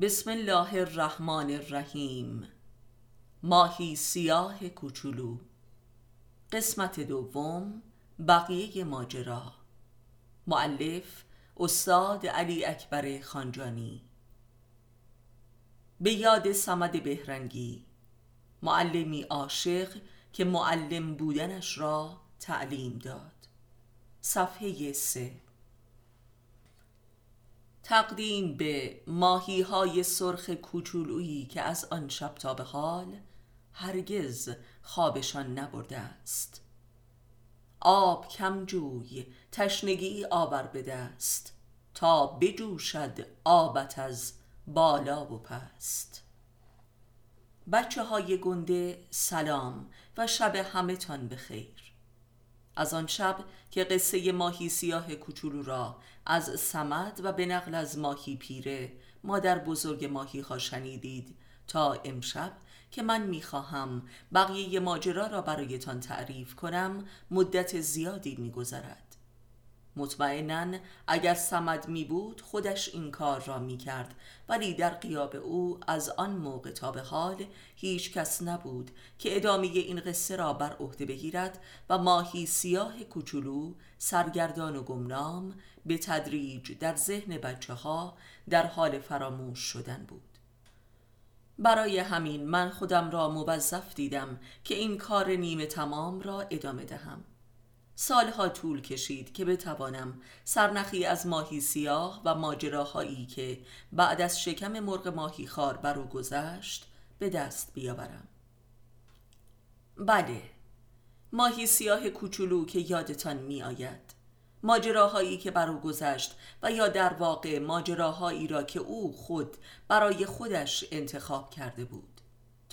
بسم الله الرحمن الرحیم. ماهی سیاه کوچولو. قسمت دوم بقیه ماجرا. معلف استاد علی اکبر خانجانی. به یاد سمد بهرنگی. معلمی عاشق که معلم بودنش را تعلیم داد. صفحه سه. تقدیم به ماهی های سرخ کوچولویی که از آن شب تا به حال هرگز خوابشان نبرده است. آب کم جوی تشنگی آور به دست تا بجوشد آبت از بالا و پست. بچه های گنده سلام و شب همه تان بخیر. از آن شب که قصه ماهی سیاه کوچولو را از سمد و به نقل از ماهی پیره. مادر بزرگ ماهی ها شنیدید تا امشب که من می‌خواهم بقیه ماجرا را برایتان تعریف کنم مدت زیادی میگذرد. مطمئنا اگر سمد می بود خودش این کار را می کرد. ولی در قیاب او از آن موقع تا به حال هیچ کس نبود که ادامه این قصه را بر عهده بگیرد و ماهی سیاه کوچولو سرگردان و گمنام به تدریج در ذهن بچه ها در حال فراموش شدن بود. برای همین من خودم را موظف دیدم که این کار نیمه تمام را ادامه دهم. سالها طول کشید که بتوانم سرنخی از ماهی سیاه و ماجراهایی که بعد از شکم مرغ ماهی خار بر او گذشت به دست بیاورم. بله ماهی سیاه کوچولو که یادتان می آید ماجراهایی که بر او گذشت و یا در واقع ماجراهایی را که او خود برای خودش انتخاب کرده بود.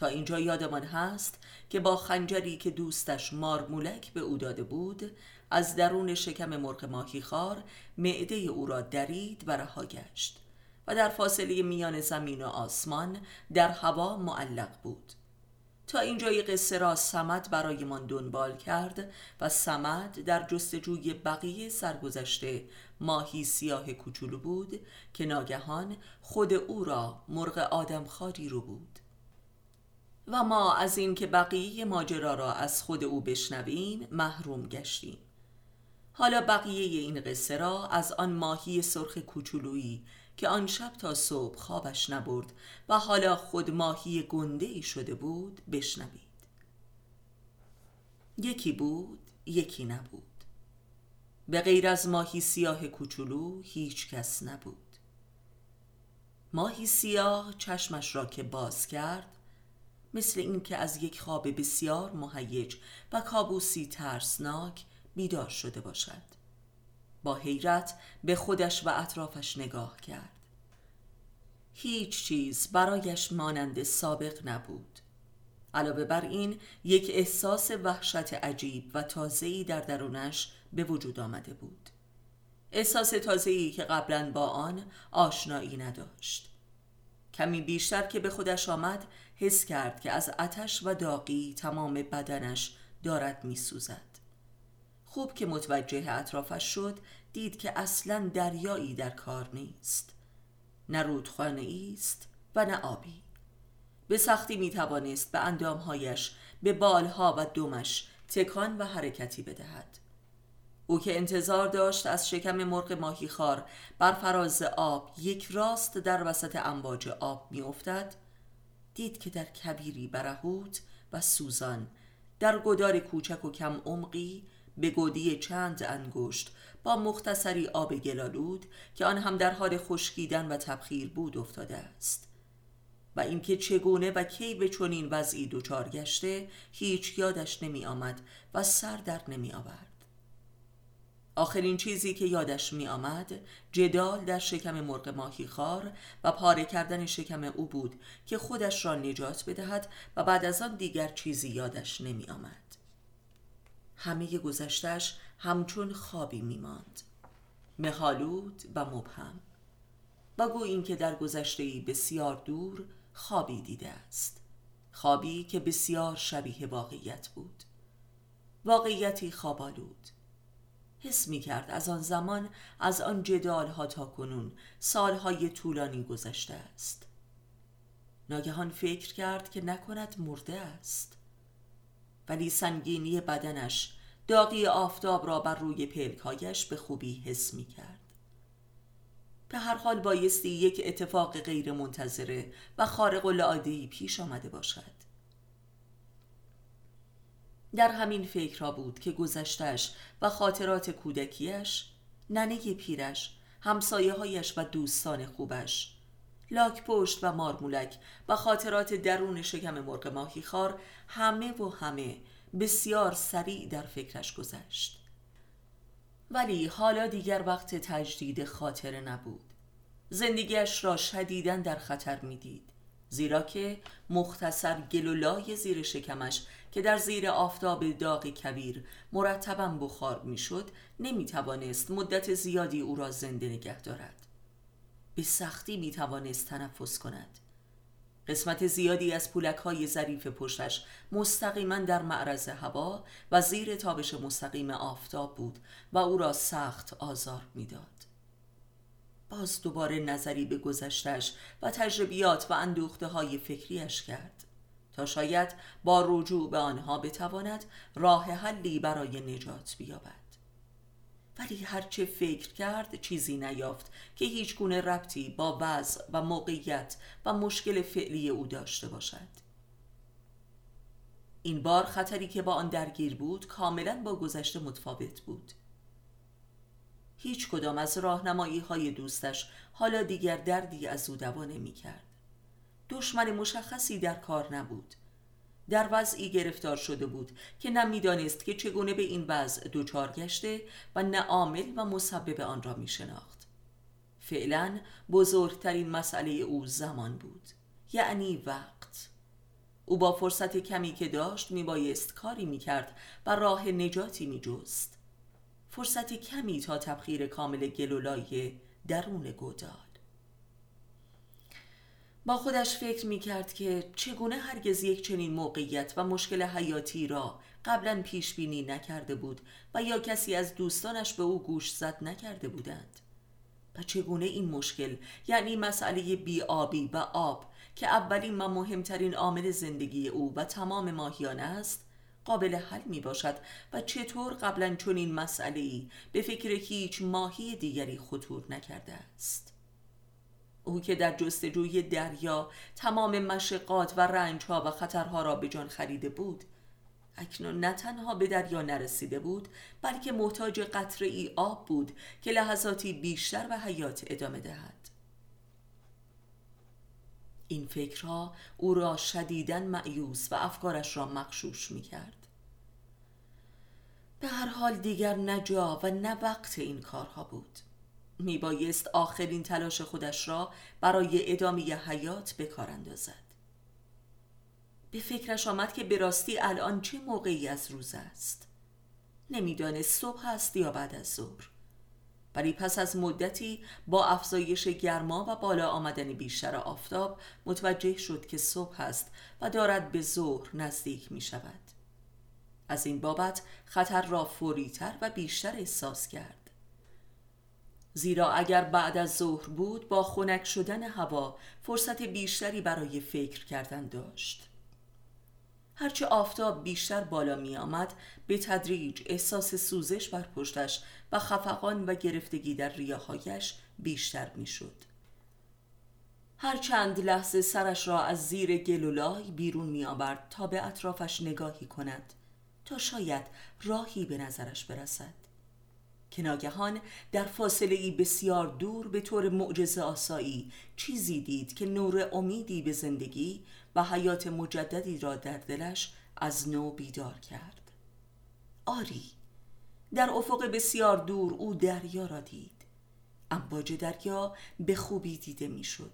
تا اینجا یادمان هست که با خنجری که دوستش مارمولک به او داده بود از درون شکم مرغ ماهیخوار معده او را درید و رها گشت و در فاصله میان زمین و آسمان در هوا معلق بود. تا اینجای قصه را سمد برایمان دنبال کرد و سمد در جستجوی بقیه سرگذشته ماهی سیاه کوچولو بود که ناگهان خود او را مرغ آدم خاری رو بود. و ما از این که بقیه ماجرا را از خود او بشنویم محروم گشتیم. حالا بقیه این قصه را از آن ماهی سرخ کوچولویی که آن شب تا صبح خوابش نبرد و حالا خود ماهی گنده ای شده بود بشنوید. یکی بود یکی نبود. به غیر از ماهی سیاه کوچولو هیچ کس نبود. ماهی سیاه چشمش را که باز کرد مثل اینکه از یک خواب بسیار مهیج و کابوسی ترسناک بیدار شده باشد. با حیرت به خودش و اطرافش نگاه کرد. هیچ چیز برایش مانند سابق نبود. علاوه بر این یک احساس وحشت عجیب و تازه‌ای در درونش به وجود آمده بود. احساس تازه‌ای که قبلا با آن آشنایی نداشت. کمی بیشتر که به خودش آمد حس کرد که از آتش و داغی تمام بدنش دارد میسوزد. خوب که متوجه اطرافش شد دید که اصلا دریایی در کار نیست. نه رودخانه است و نه آبی. به سختی می توانست به اندامهایش به بالها و دمش تکان و حرکتی بدهد. او که انتظار داشت از شکم مرغ ماهیخوار بر فراز آب یک راست در وسط امواج آب میافتد دید که در کبیری برهوت و سوزان در گدار کوچک و کم عمقی به گودی چند انگشت با مختصری آب گلالود که آن هم در حال خشکیدن و تبخیر بود افتاده است. و اینکه چگونه و کی به چنین وضعی دچار گشته هیچ یادش نمی آمد و سر در نمی آورد آخرین چیزی که یادش می آمد جدال در شکم مرغ ماهی خار و پاره کردن شکم او بود که خودش را نجات بدهد و بعد از آن دیگر چیزی یادش نمی آمد همه گذشتش همچون خوابی می ماند مهالود و مبهم. و گو این که در گذشته بسیار دور خوابی دیده است. خوابی که بسیار شبیه واقعیت بود. واقعیتی خوابالود حس می کرد از آن زمان از آن جدال ها تا کنون سالهای طولانی گذشته است. ناگهان فکر کرد که نکند مرده است. ولی سنگینی بدنش داغی آفتاب را بر روی پلکایش به خوبی حس می کرد به هر حال بایستی یک اتفاق غیر منتظره و خارق العاده پیش آمده باشد. در همین فکرها بود که گذشتش و خاطرات کودکیش ننه پیرش همسایه هایش و دوستان خوبش. لاک پشت و مارمولک و خاطرات درون شکم مرغ ماهی خار همه و همه بسیار سریع در فکرش گذشت. ولی حالا دیگر وقت تجدید خاطره نبود. زندگیش را شدیداً در خطر می‌دید زیرا که مختصر گلولای زیر شکمش که در زیر آفتاب داغ کبیر مرتبا بخار می‌شد نمی‌توانست مدت زیادی او را زنده نگه دارد. به سختی می‌توانست تنفس کند. قسمت زیادی از پولک های ظریف پشتش مستقیما در معرض هوا و زیر تابش مستقیم آفتاب بود و او را سخت آزار می‌داد. باز دوباره نظری به گذشتش و تجربیات و اندوخته های فکریش کرد. تا شاید با رجوع به آنها بتواند راه حلی برای نجات بیابد. ولی هرچه فکر کرد چیزی نیافت که هیچ گونه ربطی با وضع و موقعیت و مشکل فعلی او داشته باشد. این بار خطری که با آن درگیر بود کاملا با گذشته متفاوت بود. هیچ کدام از راهنمایی های دوستش حالا دیگر دردی از او دوا نمی کرد دشمن مشخصی در کار نبود. در وضعی گرفتار شده بود که نه می‌دانست که چگونه به این وضع دچار گشته و نه عامل و مسبب آن را می شناخت فعلا بزرگترین مسئله او زمان بود یعنی وقت. او با فرصت کمی که داشت می بایست کاری می کرد و راه نجاتی می جست فرصت کمی تا تبخیر کامل گلولای درون گودال. با خودش فکر می کرد که چگونه هرگز یک چنین موقعیت و مشکل حیاتی را قبلا پیش بینی نکرده بود و یا کسی از دوستانش به او گوش زد نکرده بودند. و چگونه این مشکل یعنی مسئله بی آبی و آب که اولین و مهمترین عامل زندگی او و تمام ماهیان است قابل حل می باشد و چطور قبلا چنین مسئله به فکر هیچ ماهی دیگری خطور نکرده است. او که در جستجوی دریا تمام مشقات و رنجها و خطرها را به جان خریده بود اکنون نه تنها به دریا نرسیده بود بلکه محتاج قطره ای آب بود که لحظاتی بیشتر و حیات ادامه دهد. این فکرها او را شدیداً معیوس و افکارش را مخشوش می کرد به هر حال دیگر نه جا و نه وقت این کارها بود. میبایست آخرین تلاش خودش را برای ادامه حیات به کار اندازد. به فکرش آمد که به راستی الان چه موقعی از روز است. نمی‌دانست صبح است یا بعد از ظهر. ولی پس از مدتی با افزایش گرما و بالا آمدن بیشتر آفتاب متوجه شد که صبح است و دارد به ظهر نزدیک می شود از این بابت خطر را فوریتر و بیشتر احساس کرد. زیرا اگر بعد از ظهر بود با خنک شدن هوا فرصت بیشتری برای فکر کردن داشت. هرچه آفتاب بیشتر بالا می آمد به تدریج احساس سوزش بر پشتش و خفقان و گرفتگی در ریاهایش بیشتر می شد هر چند لحظه سرش را از زیر گلولای بیرون می آورد تا به اطرافش نگاهی کند تا شاید راهی به نظرش برسد. که ناگهان در فاصله ای بسیار دور به طور معجزه آسایی چیزی دید که نور امیدی به زندگی و حیات مجددی را در دلش از نو بیدار کرد آری در افق بسیار دور او دریا را دید امواج دریا به خوبی دیده می‌شد.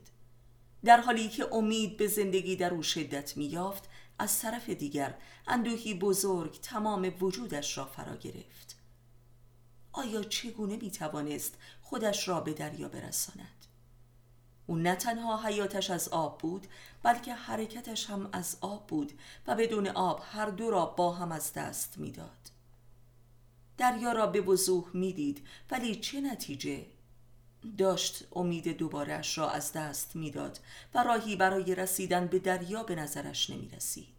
در حالی که امید به زندگی در او شدت میافت از طرف دیگر اندوهی بزرگ تمام وجودش را فرا گرفت آیا چگونه می توانست خودش را به دریا برساند او نه تنها حیاتش از آب بود بلکه حرکتش هم از آب بود و بدون آب هر دو را با هم از دست می‌داد. دریا را به وضوح می‌دید ولی چه نتیجه داشت امید دوبارهش را از دست می‌داد و راهی برای رسیدن به دریا به نظرش نمی رسید.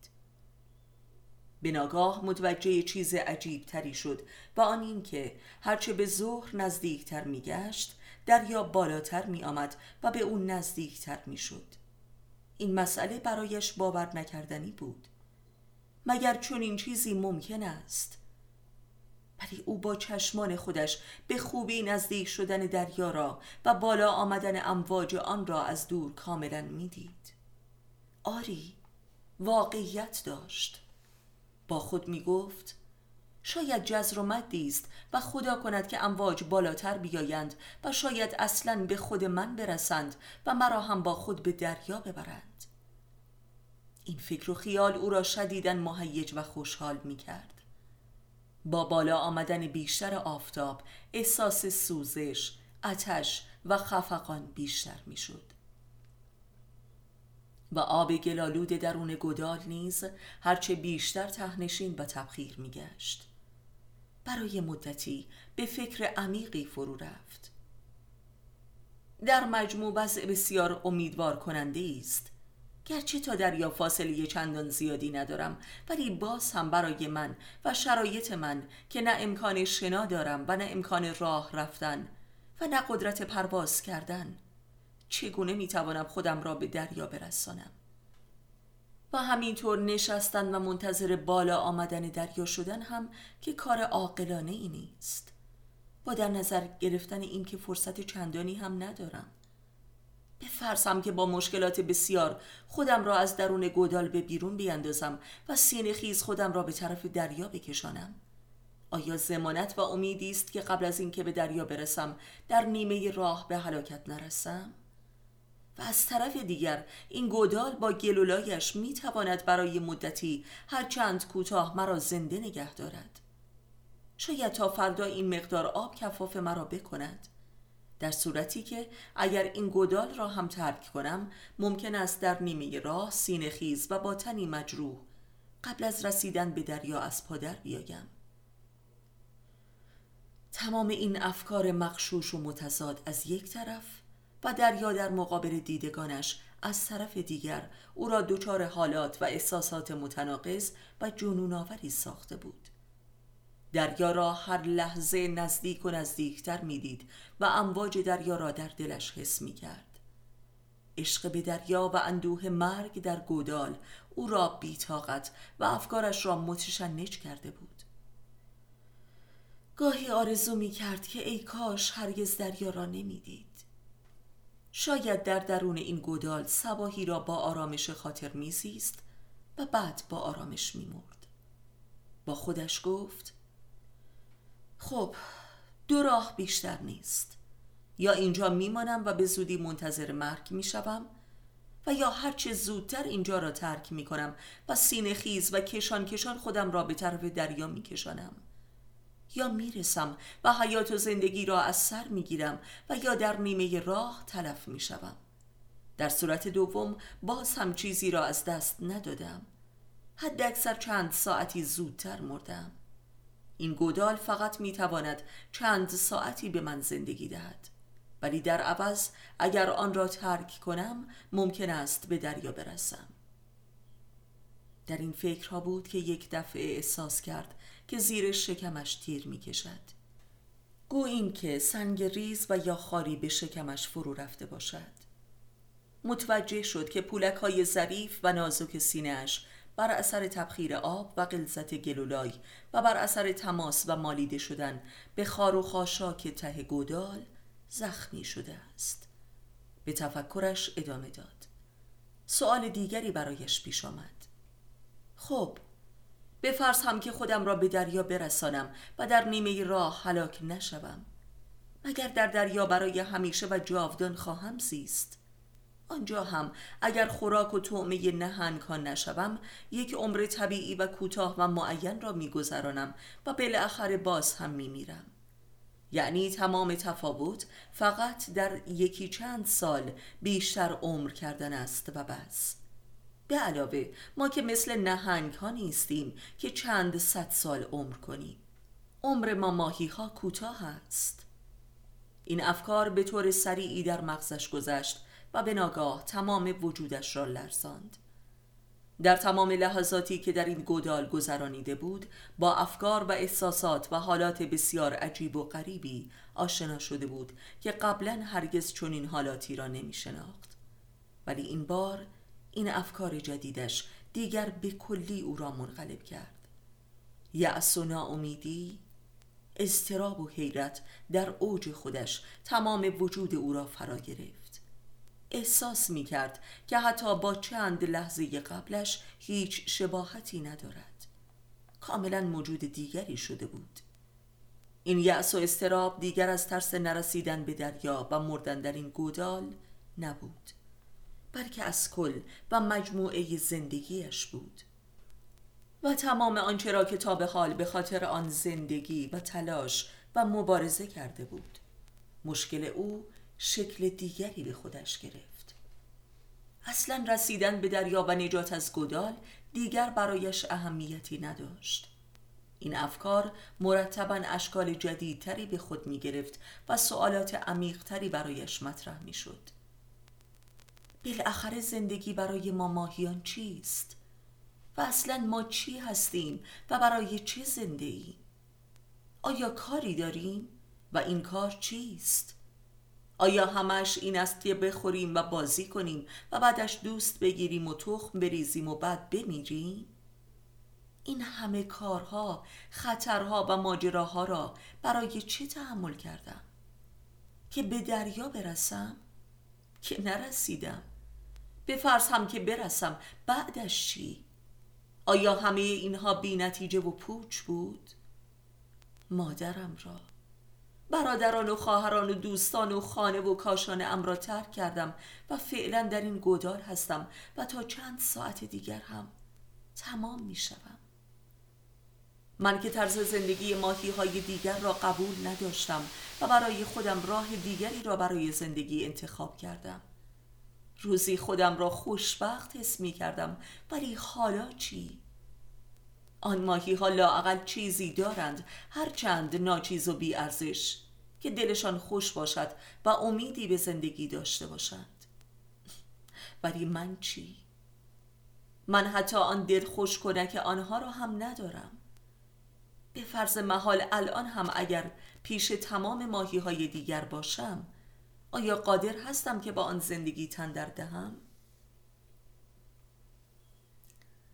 به ناگاه متوجه چیز عجیب تری شد و آن این که هرچه به ظهر نزدیکتر می گشت دریا بالاتر می آمد و به اون نزدیکتر می شد. این مسئله برایش باور نکردنی بود مگر چون این چیزی ممکن است ولی او با چشمان خودش به خوبی نزدیک شدن دریا را و بالا آمدن امواج آن را از دور کاملا می‌دید. آری واقعیت داشت با خود می گفت شاید جزر و مدی است و خدا کند که امواج بالاتر بیایند و شاید اصلا به خود من برسند و مرا هم با خود به دریا ببرند این فکر و خیال او را شدیدن مهیج و خوشحال می کرد با بالا آمدن بیشتر آفتاب احساس سوزش، آتش و خفقان بیشتر می شد. و آب گلالود درون گدال نیز هرچه بیشتر تهنشین و تبخیر می گشت. برای مدتی به فکر عمیقی فرو رفت. در مجموع وضع بسیار امیدوار کننده است گرچه تا دریا فاصله چندان زیادی ندارم ولی باز هم برای من و شرایط من که نه امکان شنا دارم و نه امکان راه رفتن و نه قدرت پرواز کردن چگونه می‌توانم خودم را به دریا برسانم؟ و همینطور نشستن و منتظر بالا آمدن دریا شدن هم که کار عاقلانه ای نیست. با در نظر گرفتن اینکه فرصت چندانی هم ندارم. بفرسم که با مشکلات بسیار خودم را از درون گودال به بیرون بیاندازم و سینه خیز خودم را به طرف دریا بکشانم. آیا زمانت و امیدی است که قبل از اینکه به دریا برسم در نیمه راه به هلاکت نرسم؟ و از طرف دیگر این گودال با گلولایش می تواند برای مدتی هر چند کوتاه مرا زنده نگه دارد. شاید تا فردا این مقدار آب کفاف مرا بکند. در صورتی که اگر این گودال را هم ترک کنم ممکن است در نیمه راه سینه خیز و با تنی مجروح قبل از رسیدن به دریا از پادر بیایم. تمام این افکار مخشوش و متضاد از یک طرف و دریا در مقابل دیدگانش از طرف دیگر او را دچار حالات و احساسات متناقض و جنونآوری ساخته بود. دریا را هر لحظه نزدیک و نزدیکتر می‌دید و امواج دریا را در دلش حس می کرد عشق به دریا و اندوه مرگ در گودال او را بیتاقت و افکارش را متشنج کرده بود. گاهی آرزو می کرد که ای کاش هرگز دریا را نمی‌دید. شاید در درون این گودال سواهی را با آرامش خاطر میزیست و بعد با آرامش میمرد. با خودش گفت خب دو راه بیشتر نیست. یا اینجا میمانم و به زودی منتظر مرگ می‌شوم و یا هرچه زودتر اینجا را ترک می‌کنم و سینه خیز و کشان کشان خودم را به طرف دریا میکشانم. یا می‌رسم و حیات و زندگی را از سر می‌گیرم و یا در نیمه راه تلف می‌شوم. در صورت دوم باز هم چیزی را از دست ندادم. حد اکثر چند ساعتی زودتر مردم. این گودال فقط می‌تواند چند ساعتی به من زندگی دهد. ولی در عوض اگر آن را ترک کنم ممکن است به دریا برسم. در این فکرها بود که یک دفعه احساس کرد که زیر شکمش تیر می کشد گو این که سنگ ریز و یا خاری به شکمش فرو رفته باشد. متوجه شد که پولک های ظریف و نازک سینهش بر اثر تبخیر آب و غلظت گلولای و بر اثر تماس و مالیده شدن به خار و خاشاک ته گودال زخمی شده است. به تفکرش ادامه داد. سؤال دیگری برایش پیش آمد. خب بفرض هم که خودم را به دریا برسانم و در نیمه راه هلاک نشوم. مگر در دریا برای همیشه و جاودان خواهم زیست؟ آنجا هم اگر خوراک و طعمه ها نشوم یک عمر طبیعی و کوتاه و معین را میگذرانم و بالاخره باز هم میمیرم یعنی تمام تفاوت فقط در یکی چند سال بیشتر عمر کردن است و بس. به علاوه ما که مثل نهنگ ها نیستیم که چند صد سال عمر کنیم. عمر ما ماهی ها کوتاه است. این افکار به طور سریعی در مغزش گذشت و به ناگاه تمام وجودش را لرزاند. در تمام لحظاتی که در این گودال گذرانیده بود با افکار و احساسات و حالات بسیار عجیب و غریبی آشنا شده بود که قبلا هرگز چنین حالاتی را نمی شناخت ولی این بار این افکار جدیدش دیگر به کلی او را منقلب کرد. یأس و ناامیدی استراب و حیرت در اوج خودش تمام وجود او را فرا گرفت. احساس می کرد که حتی با چند لحظه قبلش هیچ شباهتی ندارد. کاملا موجود دیگری شده بود. این یأس و استراب دیگر از ترس نرسیدن به دریا و مردن در این گودال نبود. بلکه از کل و مجموعه زندگیش بود. و تمام آنچه را که تا به حال به خاطر آن زندگی و تلاش و مبارزه کرده بود مشکل او شکل دیگری به خودش گرفت. اصلا رسیدن به دریا و نجات از گدال دیگر برایش اهمیتی نداشت. این افکار مرتبا اشکال جدیدتری به خود می گرفت و سوالات عمیقتری برایش مطرح می شد بالاخره زندگی برای ما ماهیان چیست؟ و اصلا ما چی هستیم و برای چه زنده ایم؟ آیا کاری داریم و این کار چیست؟ آیا همش این است که بخوریم و بازی کنیم و بعدش دوست بگیریم و تخم بریزیم و بعد بمیریم؟ این همه کارها، خطرها و ماجراها را برای چه تحمل کردم؟ که به دریا برسم؟ که نرسیدم به فرض هم که برسم بعدش چی؟ آیا همه اینها بی نتیجه و پوچ بود؟ مادرم را برادران و خواهران و دوستان و خانه و کاشان ام را ترک کردم و فعلا در این گودال هستم و تا چند ساعت دیگر هم تمام می شوم. من که طرز زندگی ماهی های دیگر را قبول نداشتم و برای خودم راه دیگری را برای زندگی انتخاب کردم روزی خودم را خوشبخت حس می کردم ولی حالا چی؟ آن ماهی ها لاعقل چیزی دارند هرچند ناچیز و بی ارزش که دلشان خوش باشد و امیدی به زندگی داشته باشند ولی من چی؟ من حتی آن دل خوش که آنها را هم ندارم به فرض محال الان هم اگر پیش تمام ماهی های دیگر باشم آیا قادر هستم که با آن زندگی تن در دهم؟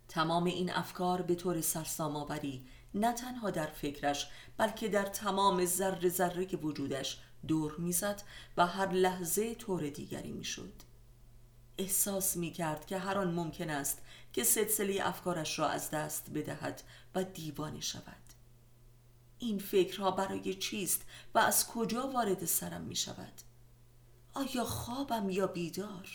تمام این افکار به طور سرسام‌آوری نه تنها در فکرش بلکه در تمام ذره ذره وجودش دور می‌زد و هر لحظه طور دیگری می‌شد. احساس می کرد که هر آن ممکن است که سلسله افکارش را از دست بدهد و دیوانه شود. این فکرها برای چیست و از کجا وارد سرم می شود؟ آیا خوابم یا بیدار؟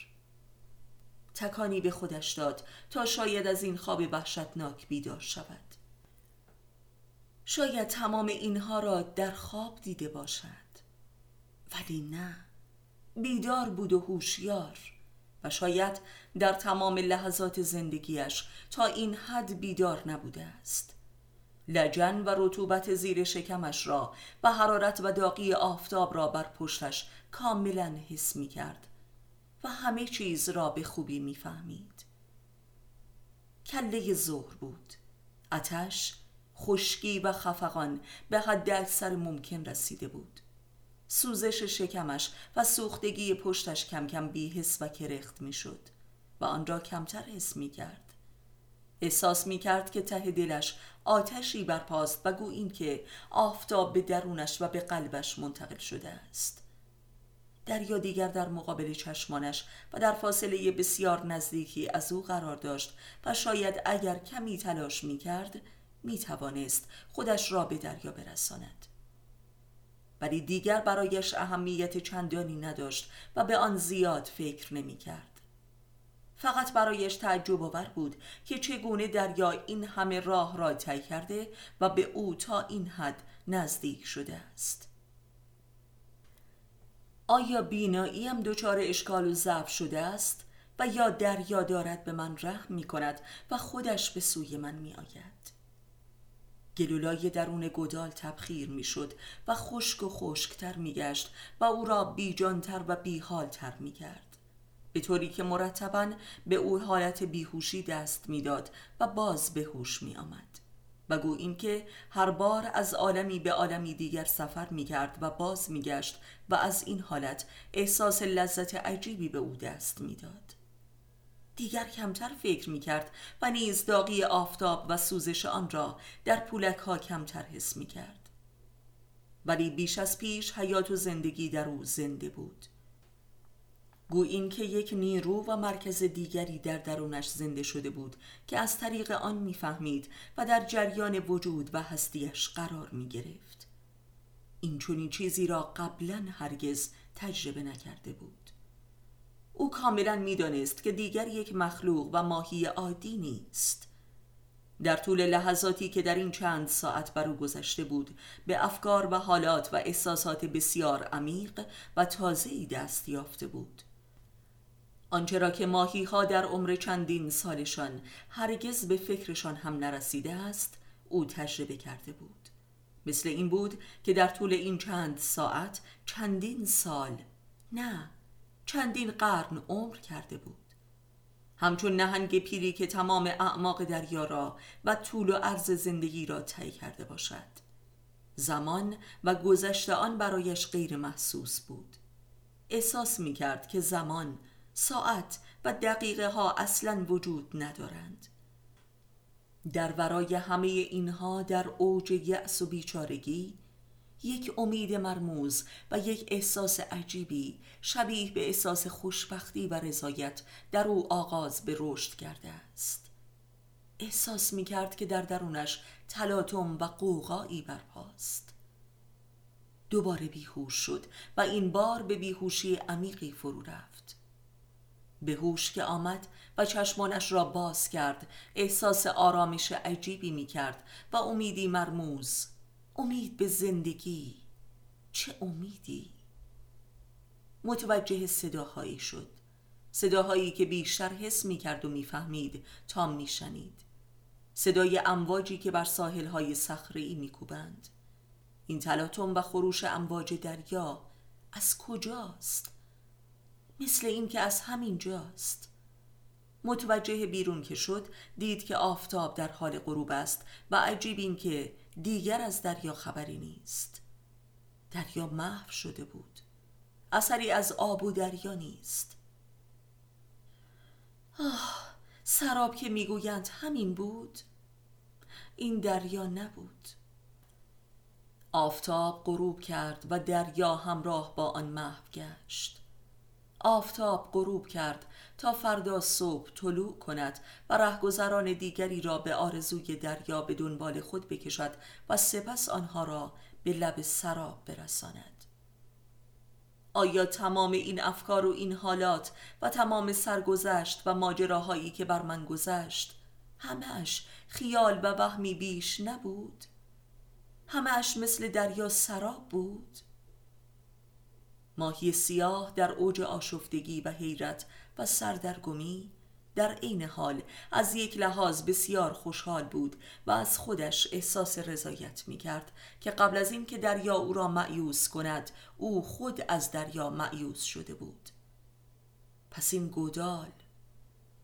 تکانی به خودش داد تا شاید از این خواب وحشتناک بیدار شود. شاید تمام اینها را در خواب دیده باشد. ولی نه بیدار بود و هوشیار و شاید در تمام لحظات زندگیش تا این حد بیدار نبوده است. لجن و رطوبت زیر شکمش را و حرارت و داغی آفتاب را بر پشتش کاملا حس می کرد و همه چیز را به خوبی می‌فهمید. کله ظهر بود. آتش خشکی و خفقان به حد اکثر ممکن رسیده بود. سوزش شکمش و سوختگی پشتش کم کم بیحس و کرخت می‌شد و آن را کمتر حس می کرد. احساس می کرد که ته دلش آتشی برپاست و گو این که آفتاب به درونش و به قلبش منتقل شده است. دریا دیگر در مقابل چشمانش و در فاصله بسیار نزدیکی از او قرار داشت و شاید اگر کمی تلاش می کرد می توانست خودش را به دریا برساند. ولی دیگر برایش اهمیت چندانی نداشت و به آن زیاد فکر نمی کرد فقط برایش تعجب آور بود که چگونه دریا این همه راه را طی کرده و به او تا این حد نزدیک شده است. آیا بیناییم دچار اشکال و ضعف شده است و یا دریا دارد به من رحم می کند و خودش به سوی من می آید؟ گلولای درون گدال تبخیر می‌شد و خشک و خشکتر میگشت و او را بیجانتر و بیحالتر می‌کرد به طوری که مرتبا به او حالت بیهوشی دست می‌داد و باز به هوش می آمد و گوییم که هر بار از عالمی به عالمی دیگر سفر می کرد و باز می گشت و از این حالت احساس لذت عجیبی به او دست می‌داد. دیگر کمتر فکر می کرد و نیز داغی آفتاب و سوزش آن را در پولک ها کمتر حس می کرد. ولی بیش از پیش حیات و زندگی در او زنده بود گوییم که یک نیرو و مرکز دیگری در درونش زنده شده بود که از طریق آن می‌فهمید و در جریان وجود و هستیش قرار می گرفت این چونین چیزی را قبلا هرگز تجربه نکرده بود. او کاملا می‌دانست که دیگر یک مخلوق و ماهی عادی نیست. در طول لحظاتی که در این چند ساعت بر او گذشته بود به افکار و حالات و احساسات بسیار عمیق و تازه‌ای دست یافته بود. آنچه را که ماهی ها در عمر چندین سالشان هرگز به فکرشان هم نرسیده است او تجربه کرده بود. مثل این بود که در طول این چند ساعت چندین سال نه چندین قرن عمر کرده بود. همچون نهنگ پیری که تمام اعماق دریا را و طول و عرض زندگی را طی کرده باشد. زمان و گذشته آن برایش غیر محسوس بود. احساس می کرد که زمان ساعت و دقیقه ها اصلا وجود ندارند. در ورای همه اینها در اوج یأس و بیچارگی یک امید مرموز و یک احساس عجیبی شبیه به احساس خوشبختی و رضایت در او آغاز به رشد کرده است. احساس می کرد که در درونش تلاطم و قوقایی برپاست. دوباره بیهوش شد و این بار به بیهوشی عمیقی فرو رفت. به هوش که آمد و چشمانش را باز کرد. احساس آرامش عجیبی می کرد و امیدی مرموز. امید به زندگی. چه امیدی؟ متوجه صداهایی شد. صداهایی که بیشتر حس می کرد و می‌فهمید تا میشنید صدای امواجی که بر ساحلهای صخره‌ای میکوبند این تلاطم و خروش امواج دریا از کجاست؟ مثل اینکه از همین جاست. متوجه بیرون که شد دید که آفتاب در حال غروب است و عجیب این که دیگر از دریا خبری نیست. دریا محو شده بود. اثری از آب و دریا نیست. آه سراب که می‌گویند همین بود. این دریا نبود. آفتاب غروب کرد و دریا همراه با آن محو گشت. آفتاب غروب کرد تا فردا صبح طلوع کند و رهگذران دیگری را به آرزوی دریا به دنبال خود بکشد و سپس آنها را به لب سراب برساند آیا تمام این افکار و این حالات و تمام سرگذشت و ماجراهایی که بر من گذشت همش خیال و وهمی بیش نبود؟ همش مثل دریا سراب بود؟ ماهی سیاه در اوج آشفتگی و حیرت و سردرگمی در عین حال از یک لحاظ بسیار خوشحال بود و از خودش احساس رضایت می کرد که قبل از اینکه دریا او را معیوس کند او خود از دریا معیوس شده بود. پس این گودال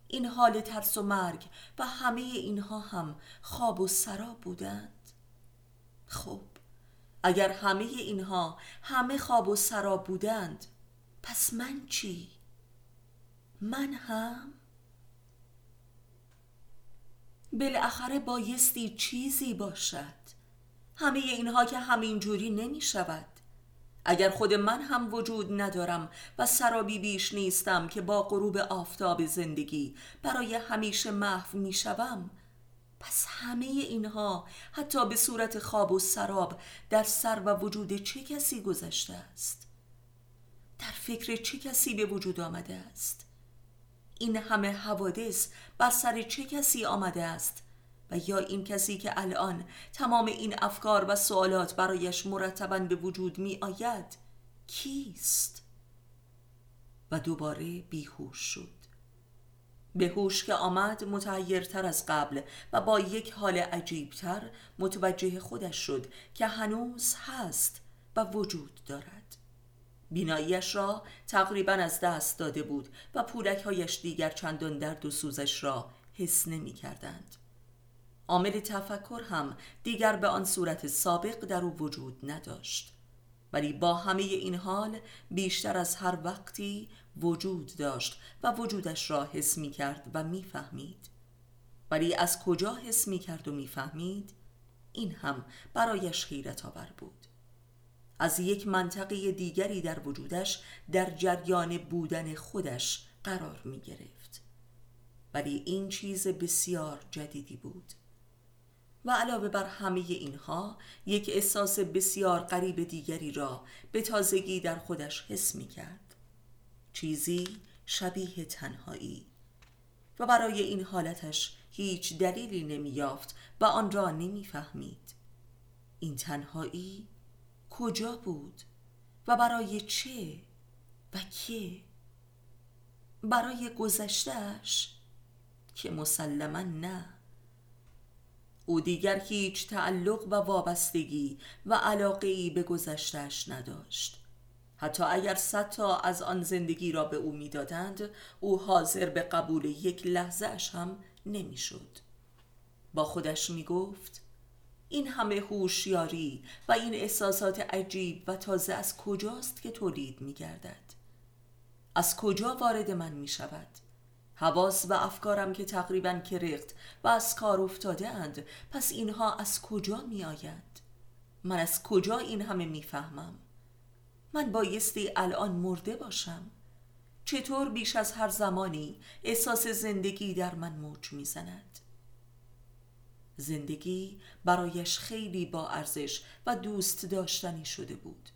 این حال ترس و مرگ و همه اینها هم خواب و سرا بودند؟ خب اگر همه اینها همه خواب و سراب بودند پس من چی؟ من هم؟ بالاخره بایستی چیزی باشد همه اینها که همین جوری نمی شود اگر خود من هم وجود ندارم و سرابی بیش نیستم که با غروب آفتاب زندگی برای همیشه محو می شوم پس همه اینها حتی به صورت خواب و سراب در سر و وجود چه کسی گذشته است؟ در فکر چه کسی به وجود آمده است؟ این همه حوادث بر سر چه کسی آمده است؟ و یا این کسی که الان تمام این افکار و سوالات برایش مرتبا به وجود می آید کیست؟ و دوباره بیهوش شد. به هوش که آمد متحیرتر از قبل و با یک حال عجیبتر متوجه خودش شد که هنوز هست و وجود دارد بیناییش را تقریبا از دست داده بود و پولکهایش دیگر چندان درد و سوزش را حس نمی کردند. عامل تفکر هم دیگر به آن صورت سابق در او وجود نداشت ولی با همه این حال بیشتر از هر وقتی وجود داشت و وجودش را حس می کرد و می فهمید. ولی از کجا حس می کرد و می فهمید؟ این هم برایش خیرت آور بود از یک منطقه دیگری در وجودش در جریان بودن خودش قرار می گرفت ولی این چیز بسیار جدیدی بود و علاوه بر همه اینها یک احساس بسیار غریب دیگری را به تازگی در خودش حس می کرد چیزی شبیه تنهایی. و برای این حالتش هیچ دلیلی نمی یافت و آن را نمی فهمید این تنهایی کجا بود؟ و برای چه؟ و که برای گذشتهش که مسلما نه. او دیگر هیچ تعلق و وابستگی و علاقه ای به گذشتهش نداشت. حتی اگر صد تا از آن زندگی را به او می‌دادند او حاضر به قبول یک لحظه هم نمی‌شد با خودش می گفت این همه هوشیاری و این احساسات عجیب و تازه از کجاست که تولید می گردد از کجا وارد من می شود حواس و افکارم که تقریبا کرخت و از کار افتاده اند پس اینها از کجا می آید؟ من از کجا این همه می فهمم؟ من بایستی الان مرده باشم. چطور بیش از هر زمانی احساس زندگی در من موج می‌زند؟ زندگی برایش خیلی با ارزش و دوست داشتنی شده بود.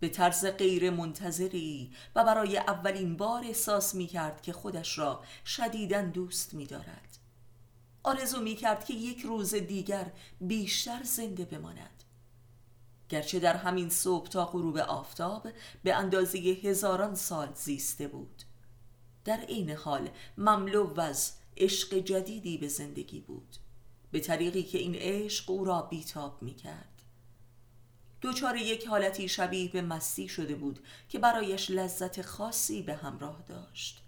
به طرز غیر منتظری و برای اولین بار احساس می کرد که خودش را شدیدن دوست می دارد آرزو می کرد که یک روز دیگر بیشتر زنده بماند. گرچه در همین صبح تا غروب آفتاب به اندازه هزاران سال زیسته بود. در عین حال مملو از عشق جدیدی به زندگی بود. به طریقی که این عشق او را بیتاب می کرد دوچار یک حالتی شبیه به مستی شده بود که برایش لذت خاصی به همراه داشت.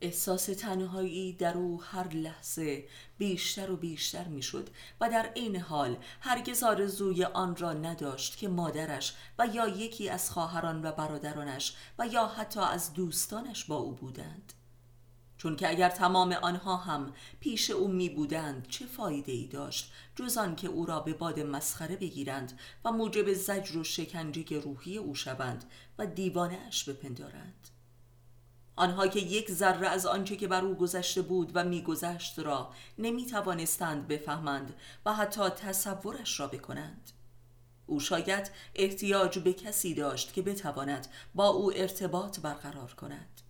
احساس تنهایی در او هر لحظه بیشتر و بیشتر می‌شد و در عین حال هرگز آرزوی آن را نداشت که مادرش و یا یکی از خواهران و برادرانش و یا حتی از دوستانش با او بودند. چون که اگر تمام آنها هم پیش او می بودند چه فایده ای داشت جز آن که او را به باد مسخره بگیرند و موجب زجر و شکنجه روحی او شوند و دیوانهاش بپندارند؟ آنها که یک ذره از آنچه که بر او گذشته بود و میگذشت را نمی توانستند بفهمند و حتی تصورش را بکنند. او شاید احتیاج به کسی داشت که بتواند با او ارتباط برقرار کند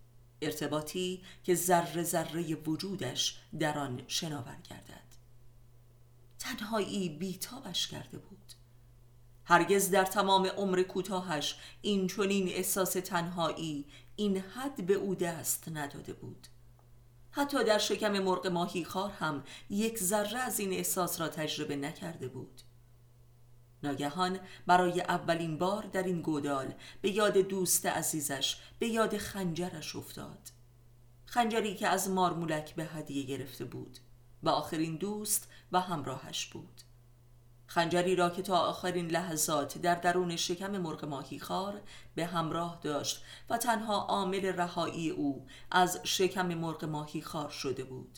ارتباطی که ذره ذره وجودش در آن شناور گردد. تنهایی بیتابش کرده بود. هرگز در تمام عمر کوتاهش این چنین احساس تنهایی این حد به او دست نداده بود. حتی در شکم مرغ ماهی خار هم یک ذره از این احساس را تجربه نکرده بود. ناگهان برای اولین بار در این گودال به یاد دوست عزیزش به یاد خنجرش افتاد. خنجری که از مارمولک به هدیه گرفته بود و آخرین دوست و همراهش بود. خنجری را که تا آخرین لحظات در درون شکم مرغ ماهیخوار به همراه داشت و تنها عامل رهایی او از شکم مرغ ماهیخوار شده بود.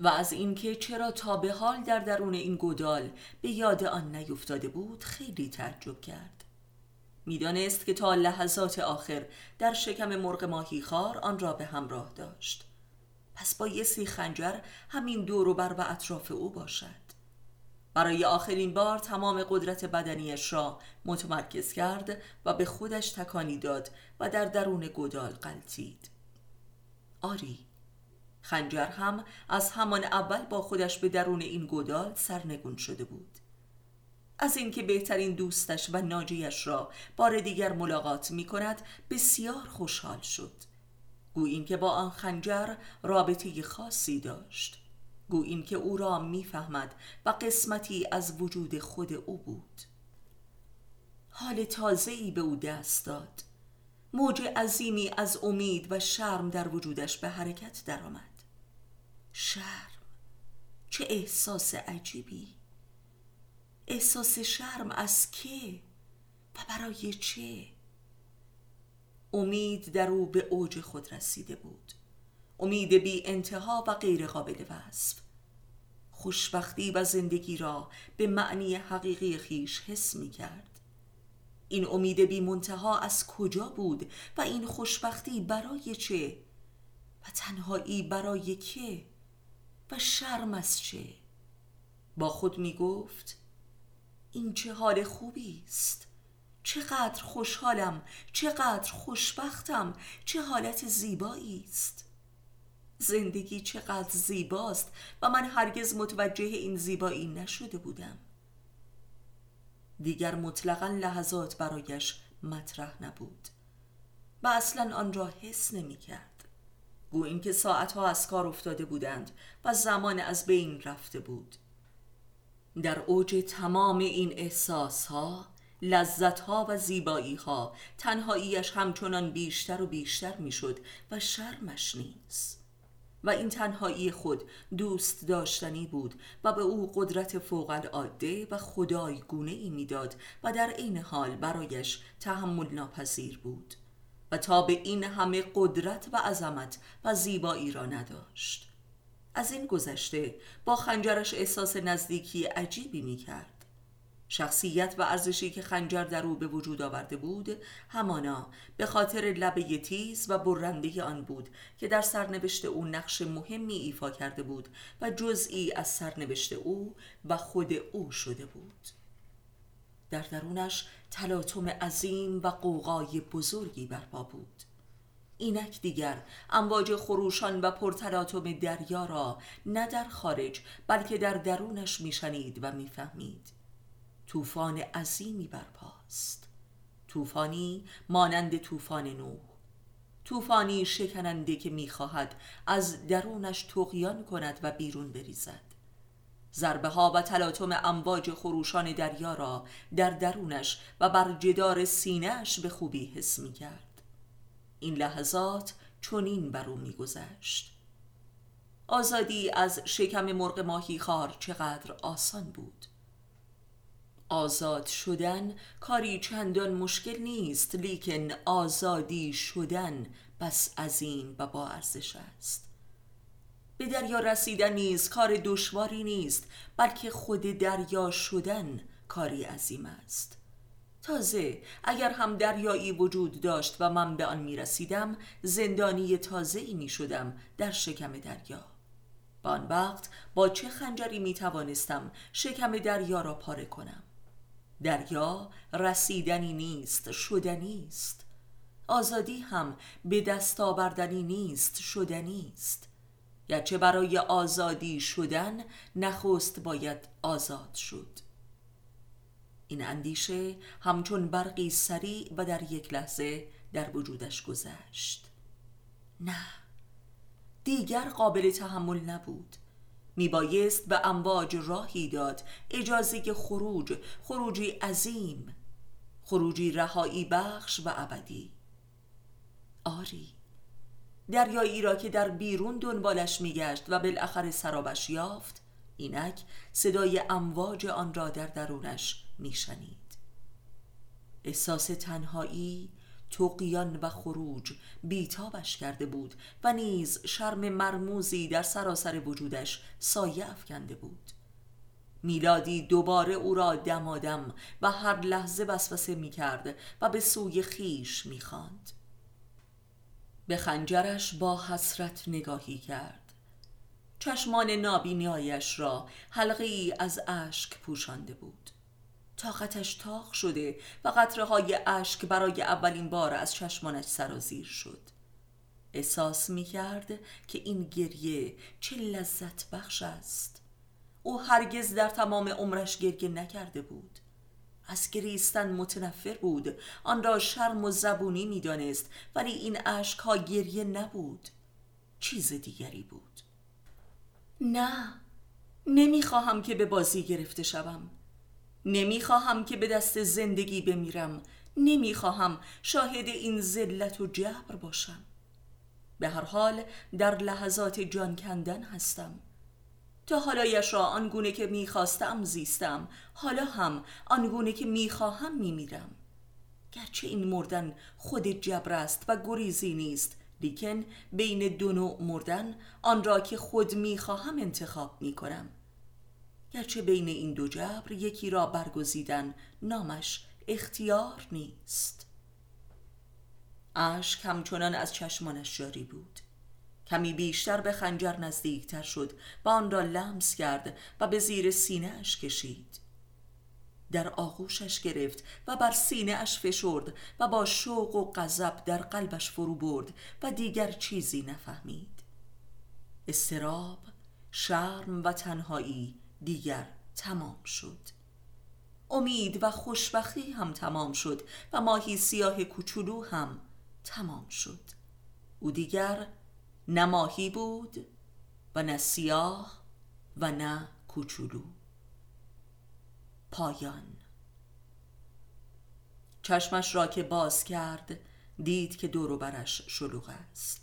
و از اینکه چرا تا به حال در درون این گودال به یاد آن نیفتاده بود خیلی تعجب کرد. می‌دانست که تا لحظات آخر در شکم مرغ ماهیخوار آن را به همراه داشت. پس با یه سی خنجر همین دور و بر و اطراف او باشد. برای آخرین بار تمام قدرت بدنیش را متمرکز کرد و به خودش تکانی داد و در درون گودال قلتید آری خنجر هم از همان اول با خودش به درون این گودال سرنگون شده بود. از اینکه بهترین دوستش و ناجیش را بار دیگر ملاقات می کند بسیار خوشحال شد. گویین که با آن خنجر رابطه خاصی داشت. گویین که او را می‌فهمد و قسمتی از وجود خود او بود. حال تازه‌ای به او دست داد. موج عظیمی از امید و شرم در وجودش به حرکت درآمد. شرم؟ چه احساس عجیبی! احساس شرم از که و برای چه؟ امید در او به اوج خود رسیده بود. امید بی انتها و غیر قابل وصف. خوشبختی و زندگی را به معنی حقیقی خیش حس می کرد. این امید بی منتها از کجا بود و این خوشبختی برای چه؟ و تنهایی برای که؟ و شرم از چه؟ با خود می گفت این چه حال خوبی است. چقدر خوشحالم چقدر خوشبختم چه حالت زیبایی است. زندگی چقدر زیباست و من هرگز متوجه این زیبایی نشده بودم. دیگر مطلقا لحظات برایش مطرح نبود و اصلا آن را حس نمی کرد گو اینکه ساعتها از کار افتاده بودند و زمان از بین رفته بود. در اوج تمام این احساس ها و زیبایی ها تنهاییش همچنان بیشتر و بیشتر می‌شد و شرمش نیست. و این تنهایی خود دوست داشتنی بود و به او قدرت فوق العاده و خدای گونه ای می‌داد و در این حال برایش تحمل ناپذیر بود و تا به این همه قدرت و عظمت و زیبایی را نداشت. از این گذشته با خنجرش احساس نزدیکی عجیبی می کرد شخصیت و ارزشی که خنجر در او به وجود آورده بود همانا به خاطر لبه تیز و برنده آن بود که در سرنوشت او نقش مهمی ایفا کرده بود و جزئی از سرنوشت او و خود او شده بود. در درونش تلاطم عظیم و قوقای بزرگی برپا بود. اینک دیگر امواج خروشان و پرتلاطم دریا را نه در خارج بلکه در درونش میشنید و می‌فهمید. طوفان عظیمی برپاست. طوفانی مانند طوفان نوح. طوفانی شکننده که می‌خواهد از درونش تقیان کند و بیرون بریزد. ضربه ها و تلاطم امواج خروشان دریا را در درونش و بر جدار سینهش به خوبی حس می کرد این لحظات چنین بر او میگذشت. آزادی از شکم مرغ ماهی خار چقدر آسان بود. آزاد شدن کاری چندان مشکل نیست لیکن آزادی شدن بس عظیم و با ارزش است. به دریا رسیدن نیز کار دشواری نیست بلکه خود دریا شدن کاری عظیم است. تازه اگر هم دریایی وجود داشت و من به آن می رسیدم زندانی تازه ای می شدم در شکم دریا. آن وقت با چه خنجری می توانستم شکم دریا را پاره کنم؟ دریا رسیدنی نیست شدنی است. آزادی هم به دست آوردنی نیست شدنی است. گرچه برای آزادی شدن نخست باید آزاد شد. این اندیشه همچون برقی سریع و در یک لحظه در وجودش گذشت. نه دیگر قابل تحمل نبود. میبایست به امواج راهی داد. اجازه خروج خروجی عظیم خروجی رهایی بخش و ابدی. آری دریایی را که در بیرون دنبالش میگشت و بالاخره سرابش یافت اینک صدای امواج آن را در درونش میشنید. احساس تنهایی توقیان و خروج بیتابش کرده بود و نیز شرم مرموزی در سراسر وجودش سایه افکنده بود. میلادی دوباره او را دمادم و هر لحظه وسوسه می کرد و به سوی خیش می خاند. به خنجرش با حسرت نگاهی کرد. چشمان نابینایش را حلقی از اشک پوشانده بود. طاقتش تاق شده و قطره های اشک برای اولین بار از چشمانش سرازیر شد. احساس می کرد که این گریه چه لذت بخش است. او هرگز در تمام عمرش گریه نکرده بود. از گریستن متنفر بود. آن را شرم و زبونی می‌دانست ولی این اشک ها گریه نبود. چیز دیگری بود. نه نمی‌خواهم که به بازی گرفته شوم. نمی‌خواهم که به دست زندگی بمیرم. نمی‌خواهم شاهد این ذلت و جبر باشم. به هر حال در لحظات جان کندن هستم. تا حالایش را آنگونه که می‌خواستم زیستم حالا هم آنگونه که می‌خواهم میمیرم. گرچه این مردن خود جبر است و گریزی نیست لیکن بین دو نوع مردن آن را که خود می‌خواهم انتخاب می‌کنم. گرچه بین این دو جبر یکی را برگزیدن نامش اختیار نیست. اشک همچنان از چشمانش جاری بود. کمی بیشتر به خنجر نزدیکتر شد و آن را لمس کرد و به زیر سینه اش کشید. در آغوشش گرفت و بر سینه اش فشرد و با شوق و غضب در قلبش فرو برد و دیگر چیزی نفهمید. استراب شرم و تنهایی دیگر تمام شد. امید و خوشبختی هم تمام شد و ماهی سیاه کوچولو هم تمام شد. او دیگر نه ماهی بود و نه سیاه و نه کوچولو. پایان. چشمش را که باز کرد دید که دور برش شلوغ است.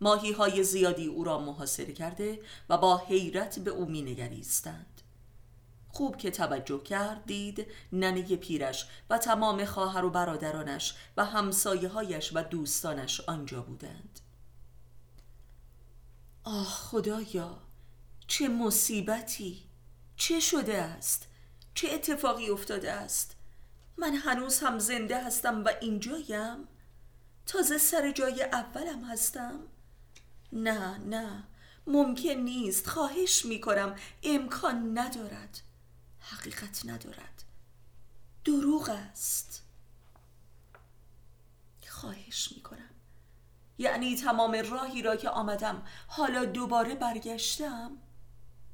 ماهی های زیادی او را محاصره کرده و با حیرت به او می نگریستند خوب که توجه کرد دید ننه پیرش و تمام خواهر و برادرانش و همسایه هایش و دوستانش آنجا بودند. آه خدایا چه مصیبتی! چه شده است؟ چه اتفاقی افتاده است؟ من هنوز هم زنده هستم و اینجایم؟ تازه سر جای اولم هستم؟ نه نه ممکن نیست. خواهش می کنم امکان ندارد. حقیقت ندارد. دروغ است. خواهش می کنم یعنی تمام راهی را که آمدم حالا دوباره برگشتم.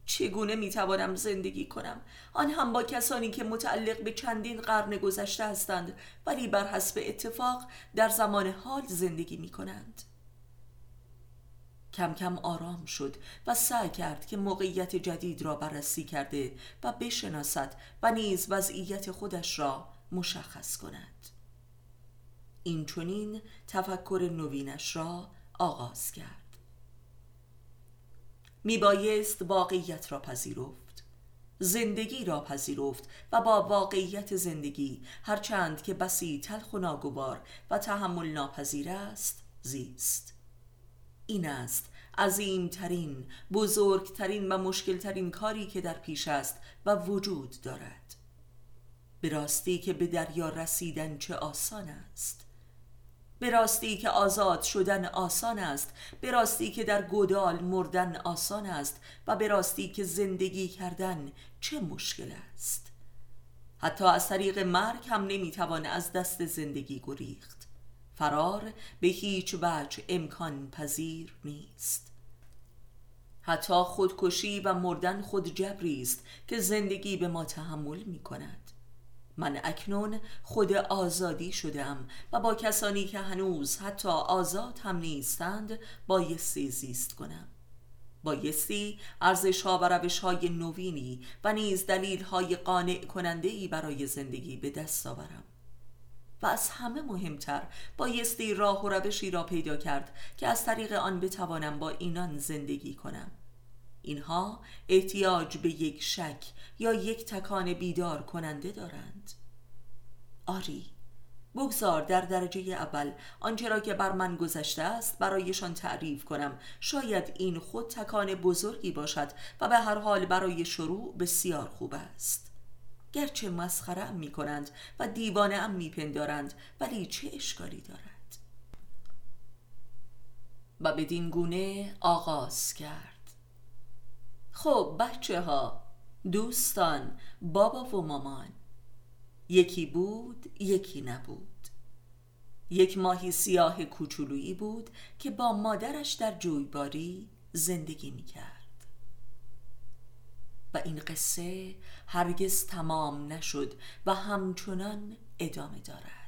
چگونه می‌توانم زندگی کنم؟ آن هم با کسانی که متعلق به چندین قرن گذشته هستند ولی بر حسب اتفاق در زمان حال زندگی می کنند کم کم آرام شد و سعی کرد که موقعیت جدید را بررسی کرده و بشناسد و نیز وضعیت خودش را مشخص کند. این چونین تفکر نوینش را آغاز کرد. میبایست واقعیت را پذیرفت. زندگی را پذیرفت و با واقعیت زندگی هرچند که بسی تلخ و ناگوار و تحمل ناپذیر است زیست. این است. عظیمترین بزرگترین و مشکلترین کاری که در پیش است و وجود دارد. به راستی که به دریا رسیدن چه آسان است. به راستی که آزاد شدن آسان است. به راستی که در گودال مردن آسان است. و به راستی که زندگی کردن چه مشکل است. حتی از طریق مرگ هم نمی‌توان از دست زندگی گریخت. فرار به هیچ وجه امکان پذیر نیست. حتی خودکشی و مردن خود جبری است که زندگی به ما تحمل می کند من اکنون خود آزادی شدم و با کسانی که هنوز حتی آزاد هم نیستند بایستی زیست کنم. بایستی ارزش ها و روش های نوینی و نیز دلیل های قانع کننده ای برای زندگی به دست آورم. و از همه مهمتر بایستی راه و روشی را پیدا کرد که از طریق آن بتوانم با اینان زندگی کنم. اینها احتیاج به یک شک یا یک تکان بیدار کننده دارند. آری بگذار در درجه اول آنچه را که بر من گذشته است برایشان تعریف کنم. شاید این خود تکان بزرگی باشد و به هر حال برای شروع بسیار خوب است. گرچه مسخره ام می کنند و دیوانه ام می پندارند ولی چه اشکالی دارد؟ و بدین گونه آغاز کرد. خب بچه ها دوستان بابا و مامان یکی بود یکی نبود. یک ماهی سیاه کوچولویی بود که با مادرش در جویباری زندگی می کرد و این قصه هرگز تمام نشد و همچنان ادامه دارد.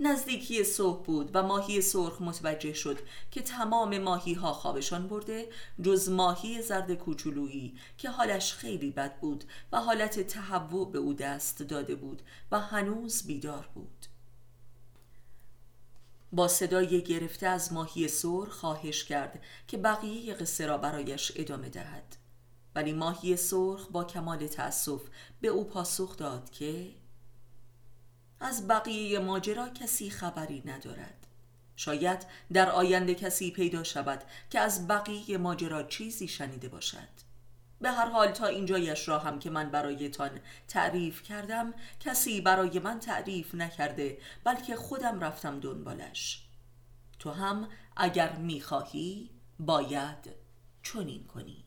نزدیکی صبح بود و ماهی سرخ متوجه شد که تمام ماهی ها خوابشان برده جز ماهی زرد کوچولویی که حالش خیلی بد بود و حالت تهوع به او دست داده بود و هنوز بیدار بود. با صدای گرفته از ماهی سرخ خواهش کرد که بقیه قصه را برایش ادامه دهد. ولی ماهی سرخ با کمال تأسف به او پاسخ داد که از بقیه ماجرا کسی خبری ندارد. شاید در آینده کسی پیدا شود که از بقیه ماجرا چیزی شنیده باشد. به هر حال تا اینجایش را هم که من برایتان تعریف کردم کسی برای من تعریف نکرده بلکه خودم رفتم دنبالش. تو هم اگر می‌خواهی باید چنین کنی.